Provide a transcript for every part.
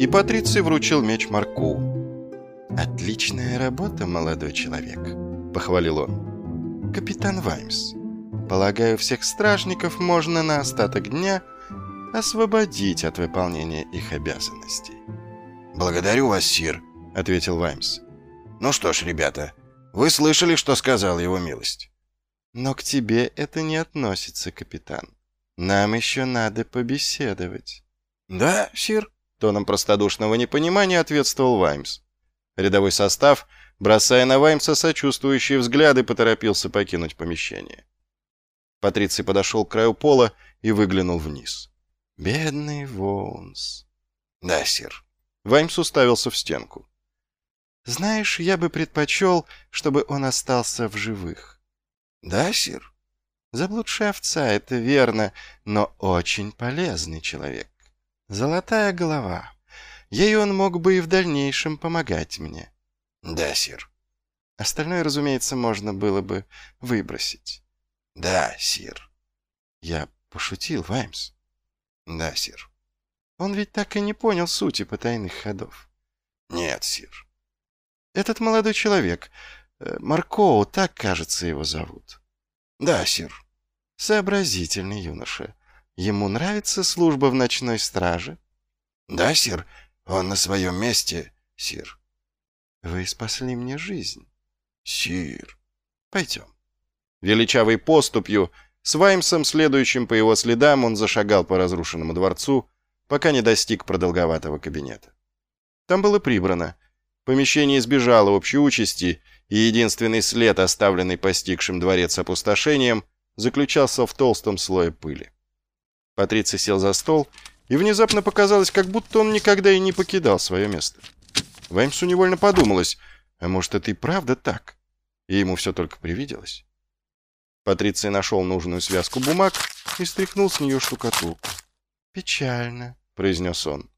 и Патриций вручил меч Марку. «Отличная работа, молодой человек», — похвалил он. «Капитан Ваймс, полагаю, всех стражников можно на остаток дня освободить от выполнения их обязанностей». «Благодарю вас, Сир», — ответил Ваймс. «Ну что ж, ребята, вы слышали, что сказал его милость?» «Но к тебе это не относится, капитан. Нам еще надо побеседовать». «Да, Сир?» — тоном простодушного непонимания ответствовал Ваймс. Рядовой состав, бросая на Ваймса сочувствующие взгляды, поторопился покинуть помещение. Патриций подошел к краю пола и выглянул вниз. «Бедный Воунс». «Да, сир». Ваймс уставился в стенку. «Знаешь, я бы предпочел, чтобы он остался в живых». «Да, сир». «Заблудшая овца, это верно, но очень полезный человек. Золотая голова. Ею он мог бы и в дальнейшем помогать мне». «Да, сир». Остальное, разумеется, можно было бы выбросить. «Да, сир». Я пошутил, Ваймс. «Да, сир». Он ведь так и не понял сути потайных ходов. «Нет, сир». Этот молодой человек, э, Маркоу, так, кажется, его зовут. «Да, сир». Сообразительный юноша. Ему нравится служба в ночной страже? «Да, сир. Он на своем месте, сир». «Вы спасли мне жизнь». «Сир». «Пойдем». Величавой поступью, с Ваймсом, следующим по его следам, он зашагал по разрушенному дворцу, пока не достиг продолговатого кабинета. Там было прибрано. Помещение избежало общей участи, и единственный след, оставленный постигшим дворец опустошением, заключался в толстом слое пыли. Патриций сел за стол, и внезапно показалось, как будто он никогда и не покидал свое место. Ваймсу невольно подумалось, а может, это и правда так? И ему все только привиделось. Патриций нашел нужную связку бумаг и стряхнул с нее штукатурку. «Печально», — произнес он.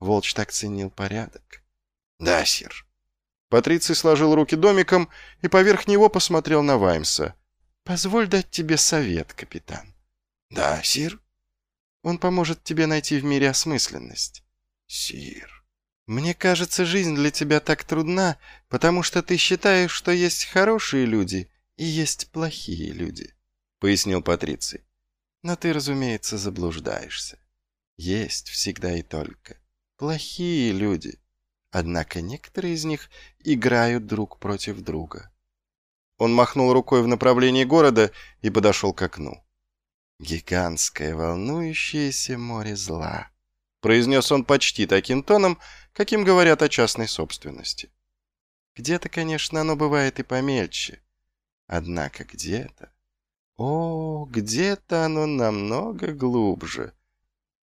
Волч так ценил порядок. «Да, сир». Патриций сложил руки домиком и поверх него посмотрел на Ваймса. «Позволь дать тебе совет, капитан». «Да, сир». «Он поможет тебе найти в мире осмысленность». «Сир». «Мне кажется, жизнь для тебя так трудна, потому что ты считаешь, что есть хорошие люди и есть плохие люди», — пояснил Патриций. «Но ты, разумеется, заблуждаешься. Есть всегда и только плохие люди. Однако некоторые из них играют друг против друга». Он махнул рукой в направлении города и подошел к окну. «Гигантское волнующееся море зла», — произнес он почти таким тоном, каким говорят о частной собственности. «Где-то, конечно, оно бывает и помельче, Однако где-то... О, где-то оно намного глубже.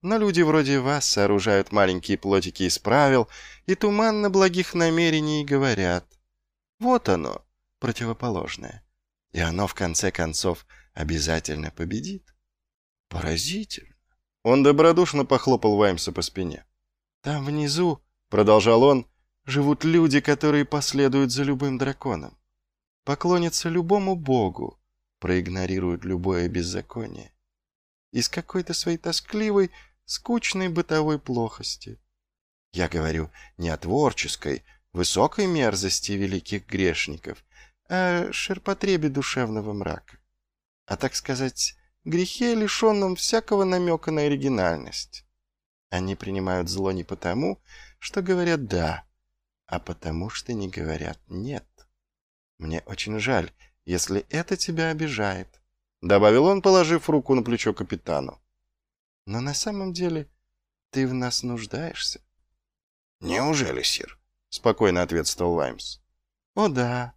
Но люди вроде вас сооружают маленькие плотики из правил и туманно благих намерений говорят. Вот оно, противоположное. И оно, в конце концов, обязательно победит. Поразительно. Он добродушно похлопал Ваймса по спине. Там внизу, продолжал он, живут люди, которые последуют за любым драконом поклонятся любому богу, проигнорируют любое беззаконие. Из какой-то своей тоскливой, скучной бытовой плохости. Я говорю не о творческой, высокой мерзости великих грешников, а ширпотребе душевного мрака. А, так сказать, грехе, лишенном всякого намека на оригинальность. Они принимают зло не потому, что говорят «да», а потому что не говорят «нет». «Мне очень жаль, если это тебя обижает», — добавил он, положив руку на плечо капитану. «Но на самом деле ты в нас нуждаешься». «Неужели, сир?» — спокойно ответствовал Ваймс. «О да.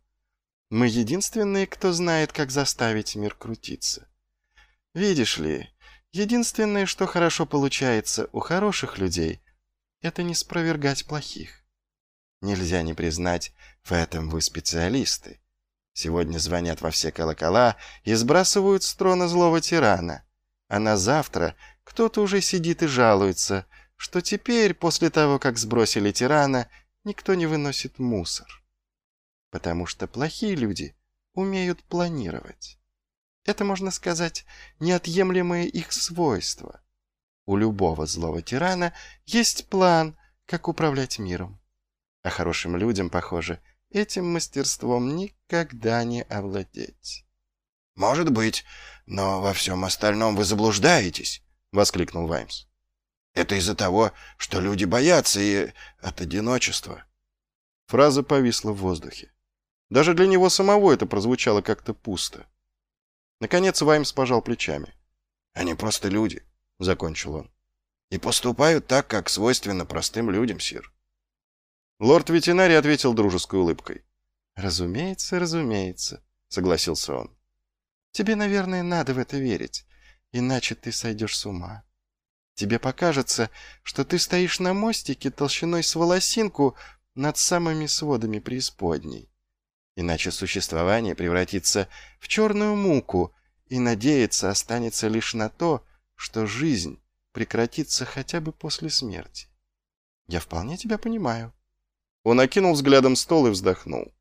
Мы единственные, кто знает, как заставить мир крутиться. Видишь ли, единственное, что хорошо получается у хороших людей, это не спровергать плохих. Нельзя не признать, в этом вы специалисты. Сегодня звонят во все колокола и сбрасывают с трона злого тирана. А на завтра кто-то уже сидит и жалуется, что теперь, после того, как сбросили тирана, никто не выносит мусор. Потому что плохие люди умеют планировать. Это, можно сказать, неотъемлемое их свойство. У любого злого тирана есть план, как управлять миром. А хорошим людям, похоже, этим мастерством никогда не овладеть. «Может быть, но во всем остальном вы заблуждаетесь», — воскликнул Ваймс. «Это из-за того, что люди боятся и от одиночества». Фраза повисла в воздухе. Даже для него самого это прозвучало как-то пусто. Наконец Ваймс пожал плечами. «Они просто люди», — закончил он. «И поступают так, как свойственно простым людям, сир». Лорд-ветеринарий ответил дружеской улыбкой. «Разумеется, разумеется», — согласился он. «Тебе, наверное, надо в это верить, иначе ты сойдешь с ума. Тебе покажется, что ты стоишь на мостике толщиной с волосинку над самыми сводами преисподней. Иначе существование превратится в черную муку, и надеяться останется лишь на то, что жизнь прекратится хотя бы после смерти. Я вполне тебя понимаю. Он окинул взглядом стол и вздохнул.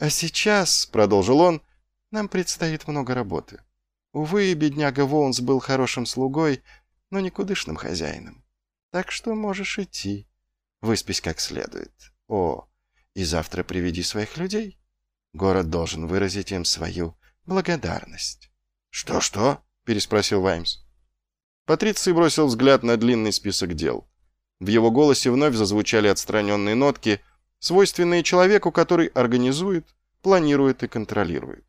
А сейчас, — продолжил он, — нам предстоит много работы. Увы, бедняга Воунс был хорошим слугой, но никудышным хозяином. Так что можешь идти. Выспись как следует. О, и завтра приведи своих людей. Город должен выразить им свою благодарность. «Что-что?» — переспросил Ваймс. Патриций бросил взгляд на длинный список дел. В его голосе вновь зазвучали отстраненные нотки, свойственные человеку, который организует, планирует и контролирует.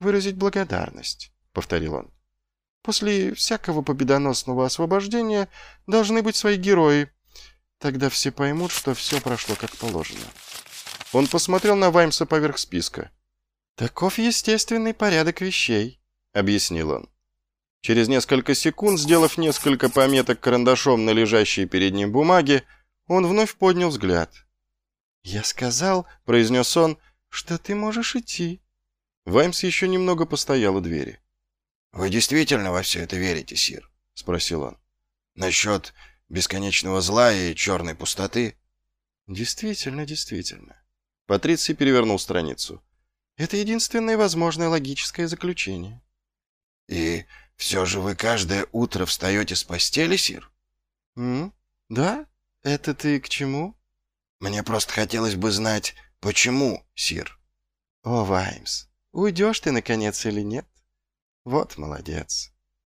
«Выразить благодарность», — повторил он. «После всякого победоносного освобождения должны быть свои герои, Тогда все поймут, что все прошло как положено. Он посмотрел на Ваймса поверх списка. «Таков естественный порядок вещей», — объяснил он. Через несколько секунд, сделав несколько пометок карандашом на лежащей перед ним бумаге, он вновь поднял взгляд. «Я сказал», — произнес он, — «что ты можешь идти». Ваймс еще немного постоял у двери. «Вы действительно во все это верите, Сир?» — спросил он. «Насчет бесконечного зла и черной пустоты?» «Действительно, действительно». Патриций перевернул страницу. «Это единственное возможное логическое заключение». «И все же вы каждое утро встаете с постели, Сир?» «М? Да? Это ты к чему?» «Мне просто хотелось бы знать, почему, Сир». «О, Ваймс, уйдешь ты, наконец, или нет?» «Вот молодец».